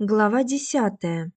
Глава десятая.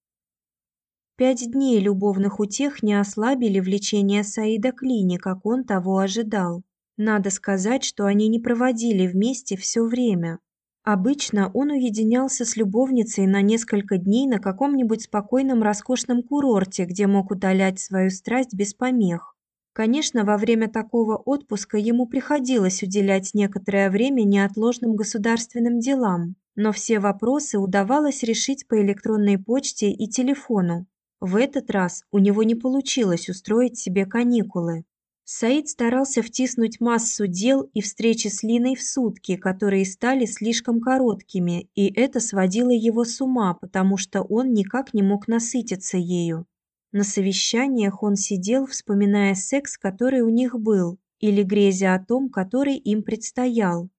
Пять дней любовных утех не ослабили влечение Саида к Лине, как он того ожидал. Надо сказать, что они не проводили вместе все время. Обычно он уединялся с любовницей на несколько дней на каком-нибудь спокойном роскошном курорте, где мог утолять свою страсть без помех. Конечно, во время такого отпуска ему приходилось уделять некоторое время неотложным государственным делам, но все вопросы удавалось решить по электронной почте и телефону. В этот раз у него не получилось устроить себе каникулы. Саид старался втиснуть массу дел и встречи с Линой в сутки, которые стали слишком короткими, и это сводило его с ума, потому что он никак не мог насытиться ею. На совещаниях он сидел, вспоминая секс, который у них был, или грезя о том, который им предстоял.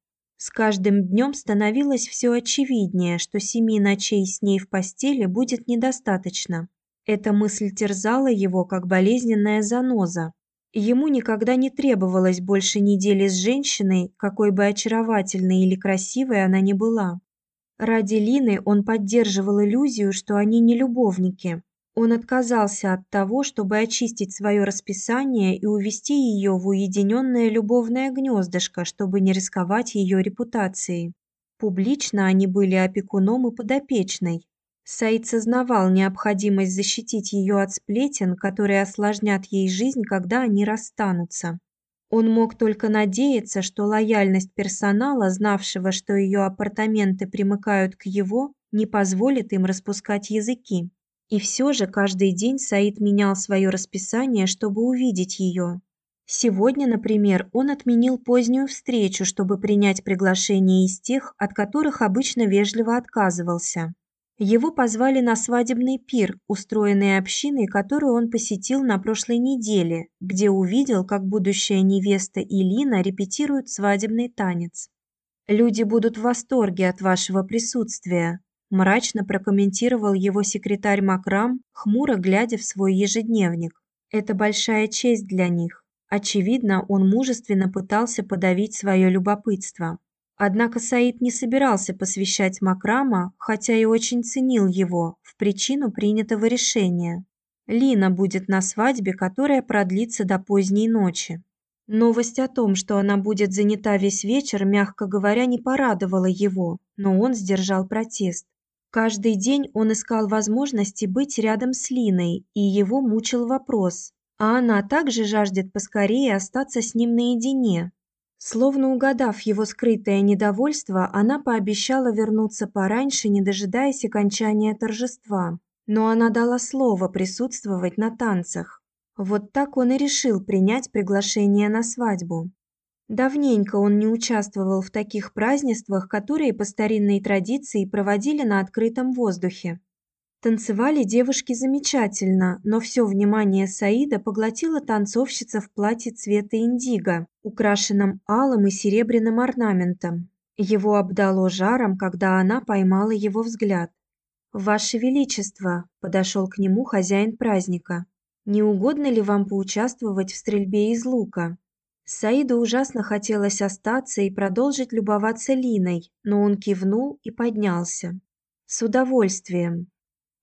С каждым днем становилось все очевиднее, что семи ночей с ней в постели будет недостаточно. Эта мысль терзала его, как болезненная заноза. Ему никогда не требовалось больше недели с женщиной, какой бы очаровательной или красивой она ни была. Ради Лины он поддерживал иллюзию, что они не любовники. Он отказался от того, чтобы очистить свое расписание и увести ее в уединенное любовное гнездышко, чтобы не рисковать ее репутацией. Публично они были опекуном и подопечной. Саид сознавал необходимость защитить ее от сплетен, которые осложнят ей жизнь, когда они расстанутся. Он мог только надеяться, что лояльность персонала, знавшего, что ее апартаменты примыкают к его, не позволит им распускать языки. И все же каждый день Саид менял свое расписание, чтобы увидеть ее. Сегодня, например, он отменил позднюю встречу, чтобы принять приглашение из тех, от которых обычно вежливо отказывался. Его позвали на свадебный пир, устроенный общиной, которую он посетил на прошлой неделе, где увидел, как будущая невеста и Лина репетируют свадебный танец. Люди будут в восторге от вашего присутствия, мрачно прокомментировал его секретарь Макрам, хмуро глядя в свой ежедневник. Это большая честь для них. Очевидно, он мужественно пытался подавить свое любопытство. Однако Саид не собирался посвящать Макрама, хотя и очень ценил его, в причину принятого решения. Лина будет на свадьбе, которая продлится до поздней ночи. Новость о том, что она будет занята весь вечер, мягко говоря, не порадовала его, но он сдержал протест. Каждый день он искал возможности быть рядом с Линой, и его мучил вопрос: а она также жаждет поскорее остаться с ним наедине? Словно угадав его скрытое недовольство, она пообещала вернуться пораньше, не дожидаясь окончания торжества. Но она дала слово присутствовать на танцах. Вот так он и решил принять приглашение на свадьбу. Давненько он не участвовал в таких празднествах, которые по старинной традиции проводили на открытом воздухе. Танцевали девушки замечательно, но все внимание Саида поглотила танцовщица в платье цвета индиго, украшенном алым и серебряным орнаментом. Его обдало жаром, когда она поймала его взгляд. Ваше величество, подошел к нему хозяин праздника. Не угодно ли вам поучаствовать в стрельбе из лука? Саиду ужасно хотелось остаться и продолжить любоваться Линой, но он кивнул и поднялся. С удовольствием.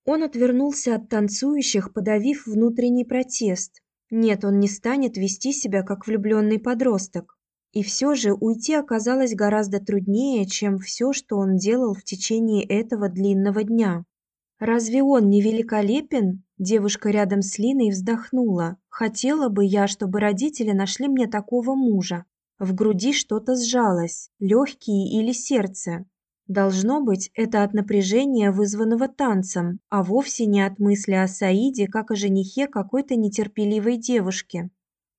Он отвернулся от танцующих, подавив внутренний протест. Нет, он не станет вести себя как влюбленный подросток. И все же уйти оказалось гораздо труднее, чем все, что он делал в течение этого длинного дня. Разве он не великолепен? Девушка рядом с Линой вздохнула. Хотела бы я, чтобы родители нашли мне такого мужа. В груди что-то сжалось, легкие или сердце. Должно быть, это от напряжения, вызванного танцем, а вовсе не от мысли о Саиде, как о женихе какой-то нетерпеливой девушки.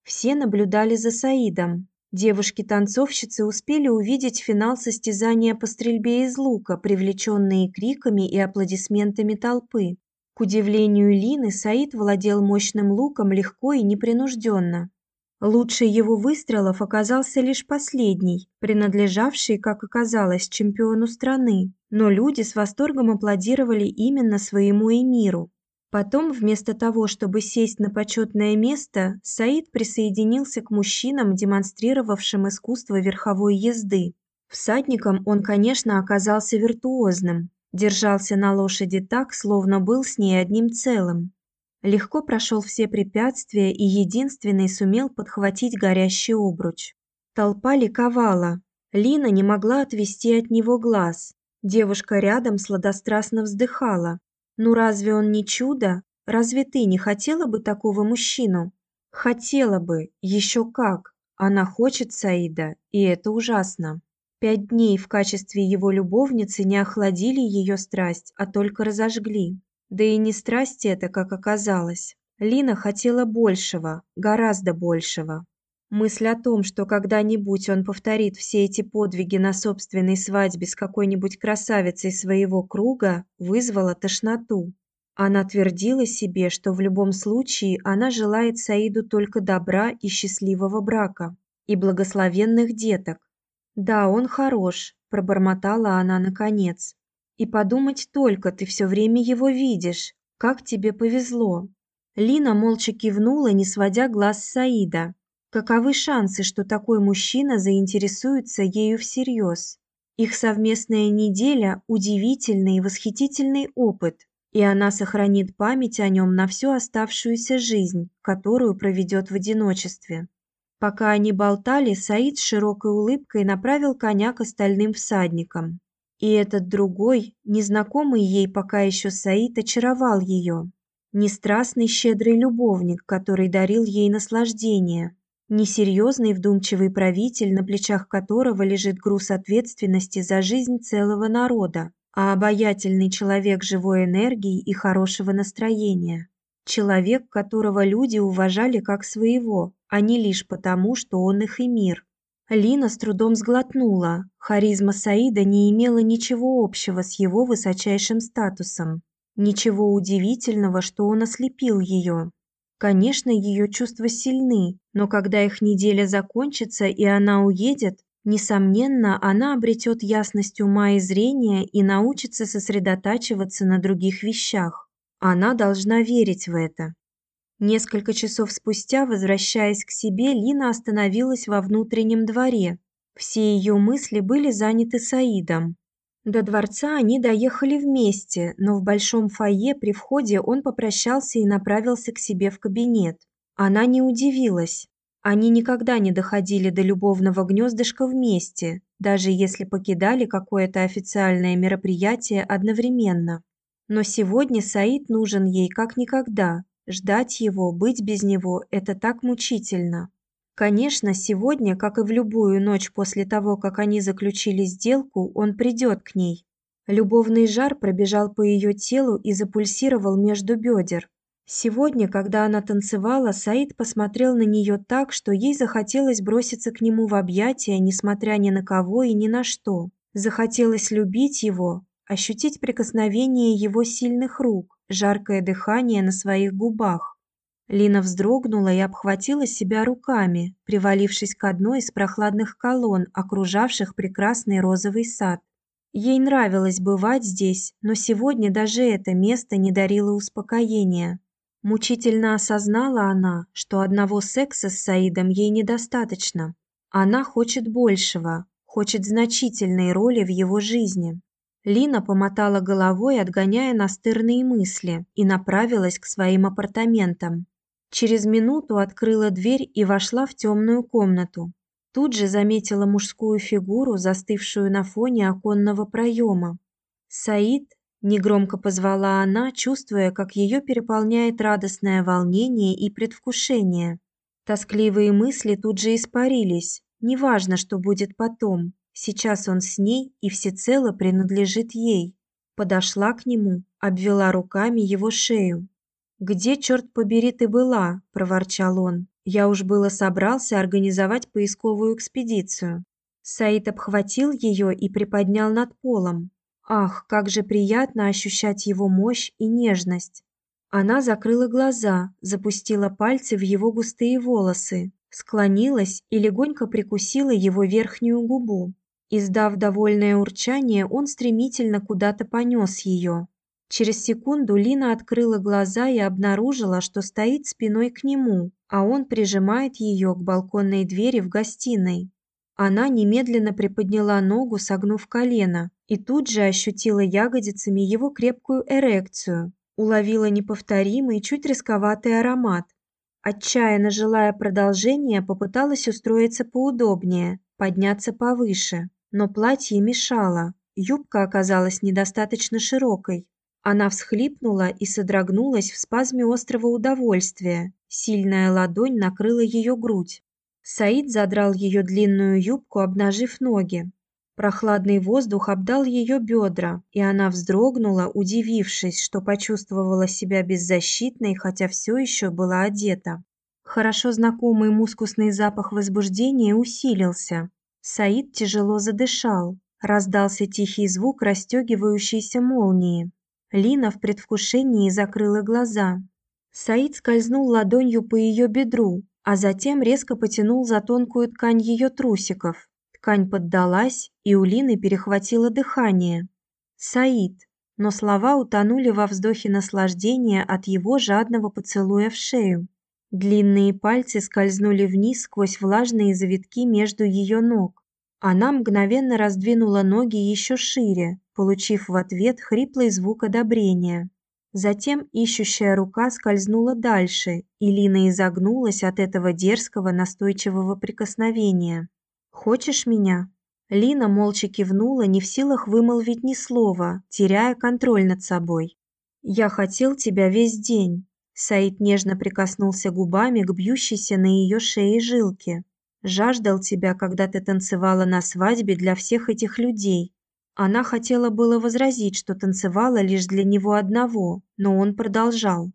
Все наблюдали за Саидом. Девушки-танцовщицы успели увидеть финал состязания по стрельбе из лука, привлеченные криками и аплодисментами толпы. К удивлению Лины, Саид владел мощным луком легко и непринужденно. Лучший его выстрелов оказался лишь последний, принадлежавший, как оказалось, чемпиону страны. Но люди с восторгом аплодировали именно своему эмиру. Потом, вместо того, чтобы сесть на почетное место, Саид присоединился к мужчинам, демонстрировавшим искусство верховой езды. Всадником он, конечно, оказался виртуозным. Держался на лошади так, словно был с ней одним целым. Легко прошел все препятствия и единственный сумел подхватить горящий обруч. Толпа ликовала. Лина не могла отвести от него глаз. Девушка рядом сладострастно вздыхала. «Ну разве он не чудо? Разве ты не хотела бы такого мужчину?» «Хотела бы, еще как. Она хочет Саида, и это ужасно». Пять дней в качестве его любовницы не охладили ее страсть, а только разожгли. Да и не страсть это, как оказалось. Лина хотела большего, гораздо большего. Мысль о том, что когда-нибудь он повторит все эти подвиги на собственной свадьбе с какой-нибудь красавицей своего круга, вызвала тошноту. Она твердила себе, что в любом случае она желает Саиду только добра и счастливого брака и благословенных деток. Да, он хорош, пробормотала она наконец. И подумать только, ты все время его видишь. Как тебе повезло. Лина молча кивнула, не сводя глаз с Саида. Каковы шансы, что такой мужчина заинтересуется ею всерьез? Их совместная неделя удивительный и восхитительный опыт, и она сохранит память о нем на всю оставшуюся жизнь, которую проведет в одиночестве. Пока они болтали, Саид с широкой улыбкой направил коня к остальным всадникам. И этот другой, незнакомый ей пока еще Саид очаровал ее. Не страстный щедрый любовник, который дарил ей наслаждение, не серьезный вдумчивый правитель, на плечах которого лежит груз ответственности за жизнь целого народа, а обаятельный человек живой энергии и хорошего настроения. Человек, которого люди уважали как своего, а не лишь потому, что он их и мир. Лина с трудом сглотнула. Харизма Саида не имела ничего общего с его высочайшим статусом. Ничего удивительного, что он ослепил ее. Конечно, ее чувства сильны, но когда их неделя закончится и она уедет, несомненно, она обретет ясность ума и зрения и научится сосредотачиваться на других вещах. Она должна верить в это. Несколько часов спустя, возвращаясь к себе, Лина остановилась во внутреннем дворе. Все ее мысли были заняты Саидом. До дворца они доехали вместе, но в большом фойе при входе он попрощался и направился к себе в кабинет. Она не удивилась. Они никогда не доходили до любовного гнездышка вместе, даже если покидали какое-то официальное мероприятие одновременно. Но сегодня Саид нужен ей как никогда, Ждать его, быть без него это так мучительно. Конечно, сегодня, как и в любую ночь после того, как они заключили сделку, он придет к ней. Любовный жар пробежал по ее телу и запульсировал между бедер. Сегодня, когда она танцевала, Саид посмотрел на нее так, что ей захотелось броситься к нему в объятия, несмотря ни на кого и ни на что. Захотелось любить его, ощутить прикосновение его сильных рук, жаркое дыхание на своих губах. Лина вздрогнула и обхватила себя руками, привалившись к одной из прохладных колонн, окружавших прекрасный розовый сад. Ей нравилось бывать здесь, но сегодня даже это место не дарило успокоения. Мучительно осознала она, что одного секса с Саидом ей недостаточно. Она хочет большего, хочет значительной роли в его жизни. Лина помотала головой, отгоняя настырные мысли, и направилась к своим апартаментам. Через минуту открыла дверь и вошла в темную комнату. Тут же заметила мужскую фигуру, застывшую на фоне оконного проема. «Саид?» – негромко позвала она, чувствуя, как ее переполняет радостное волнение и предвкушение. Тоскливые мысли тут же испарились. Неважно, что будет потом. Сейчас он с ней и всецело принадлежит ей. Подошла к нему, обвела руками его шею. «Где, черт побери, ты была?» – проворчал он. «Я уж было собрался организовать поисковую экспедицию». Саид обхватил ее и приподнял над полом. Ах, как же приятно ощущать его мощь и нежность. Она закрыла глаза, запустила пальцы в его густые волосы, склонилась и легонько прикусила его верхнюю губу. Издав довольное урчание, он стремительно куда-то понес ее. Через секунду Лина открыла глаза и обнаружила, что стоит спиной к нему, а он прижимает ее к балконной двери в гостиной. Она немедленно приподняла ногу, согнув колено, и тут же ощутила ягодицами его крепкую эрекцию, уловила неповторимый, чуть рисковатый аромат. Отчаянно желая продолжения, попыталась устроиться поудобнее, подняться повыше, но платье мешало. Юбка оказалась недостаточно широкой. Она всхлипнула и содрогнулась в спазме острого удовольствия. Сильная ладонь накрыла ее грудь. Саид задрал ее длинную юбку, обнажив ноги. Прохладный воздух обдал ее бедра, и она вздрогнула, удивившись, что почувствовала себя беззащитной, хотя все еще была одета. Хорошо знакомый мускусный запах возбуждения усилился. Саид тяжело задышал. Раздался тихий звук расстегивающейся молнии. Лина в предвкушении закрыла глаза. Саид скользнул ладонью по ее бедру, а затем резко потянул за тонкую ткань ее трусиков. Ткань поддалась, и у Лины перехватило дыхание. Саид, но слова утонули во вздохе наслаждения от его жадного поцелуя в шею. Длинные пальцы скользнули вниз сквозь влажные завитки между ее ног. Она мгновенно раздвинула ноги еще шире, получив в ответ хриплый звук одобрения. Затем ищущая рука скользнула дальше, и Лина изогнулась от этого дерзкого настойчивого прикосновения. Хочешь меня? Лина молча кивнула, не в силах вымолвить ни слова, теряя контроль над собой. Я хотел тебя весь день. Саид нежно прикоснулся губами к бьющейся на ее шее жилке. Жаждал тебя, когда ты танцевала на свадьбе для всех этих людей. Она хотела было возразить, что танцевала лишь для него одного, но он продолжал.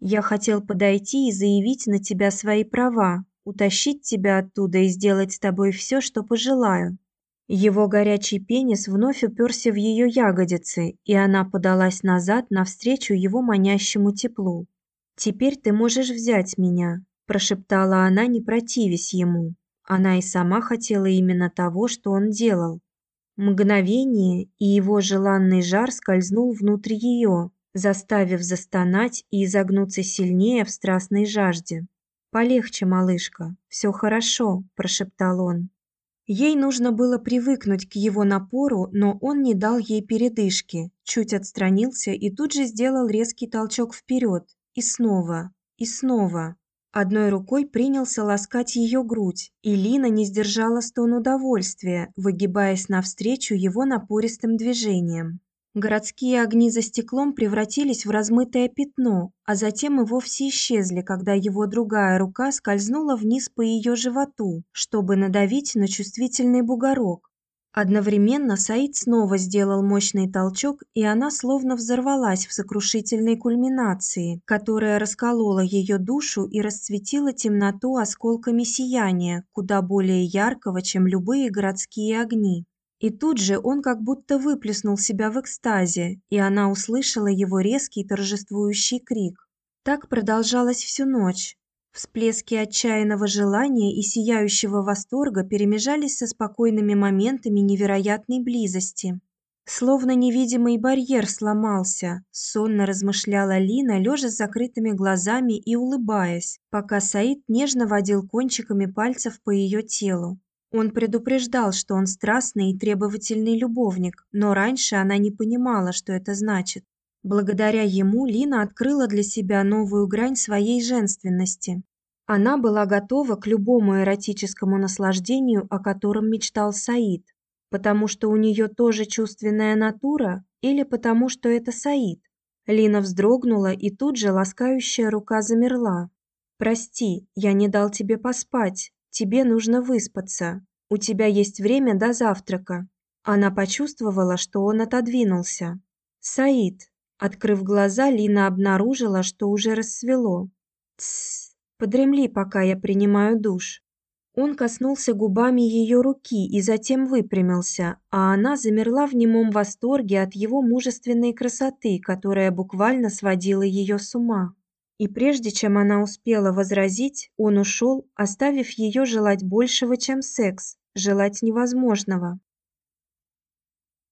Я хотел подойти и заявить на тебя свои права, утащить тебя оттуда и сделать с тобой все, что пожелаю. Его горячий пенис вновь уперся в ее ягодицы, и она подалась назад навстречу его манящему теплу. Теперь ты можешь взять меня, прошептала она, не противясь ему. Она и сама хотела именно того, что он делал. Мгновение, и его желанный жар скользнул внутрь ее, заставив застонать и изогнуться сильнее в страстной жажде. Полегче, малышка, все хорошо, прошептал он. Ей нужно было привыкнуть к его напору, но он не дал ей передышки, чуть отстранился и тут же сделал резкий толчок вперед, и снова, и снова. Одной рукой принялся ласкать ее грудь, и Лина не сдержала стон удовольствия, выгибаясь навстречу его напористым движениям. Городские огни за стеклом превратились в размытое пятно, а затем и вовсе исчезли, когда его другая рука скользнула вниз по ее животу, чтобы надавить на чувствительный бугорок. Одновременно Саид снова сделал мощный толчок, и она словно взорвалась в сокрушительной кульминации, которая расколола ее душу и расцветила темноту осколками сияния, куда более яркого, чем любые городские огни. И тут же он как будто выплеснул себя в экстазе, и она услышала его резкий торжествующий крик. Так продолжалось всю ночь. Всплески отчаянного желания и сияющего восторга перемежались со спокойными моментами невероятной близости. Словно невидимый барьер сломался, сонно размышляла Лина, лежа с закрытыми глазами и улыбаясь, пока Саид нежно водил кончиками пальцев по ее телу. Он предупреждал, что он страстный и требовательный любовник, но раньше она не понимала, что это значит. Благодаря ему Лина открыла для себя новую грань своей женственности. Она была готова к любому эротическому наслаждению, о котором мечтал Саид, потому что у нее тоже чувственная натура или потому что это Саид. Лина вздрогнула, и тут же ласкающая рука замерла. Прости, я не дал тебе поспать. Тебе нужно выспаться. У тебя есть время до завтрака. Она почувствовала, что он отодвинулся. Саид. Открыв глаза, Лина обнаружила, что уже рассвело. Тсс. Подремли, пока я принимаю душ. Он коснулся губами ее руки и затем выпрямился, а она замерла в немом восторге от его мужественной красоты, которая буквально сводила ее с ума. И прежде чем она успела возразить, он ушел, оставив ее желать большего, чем секс, желать невозможного.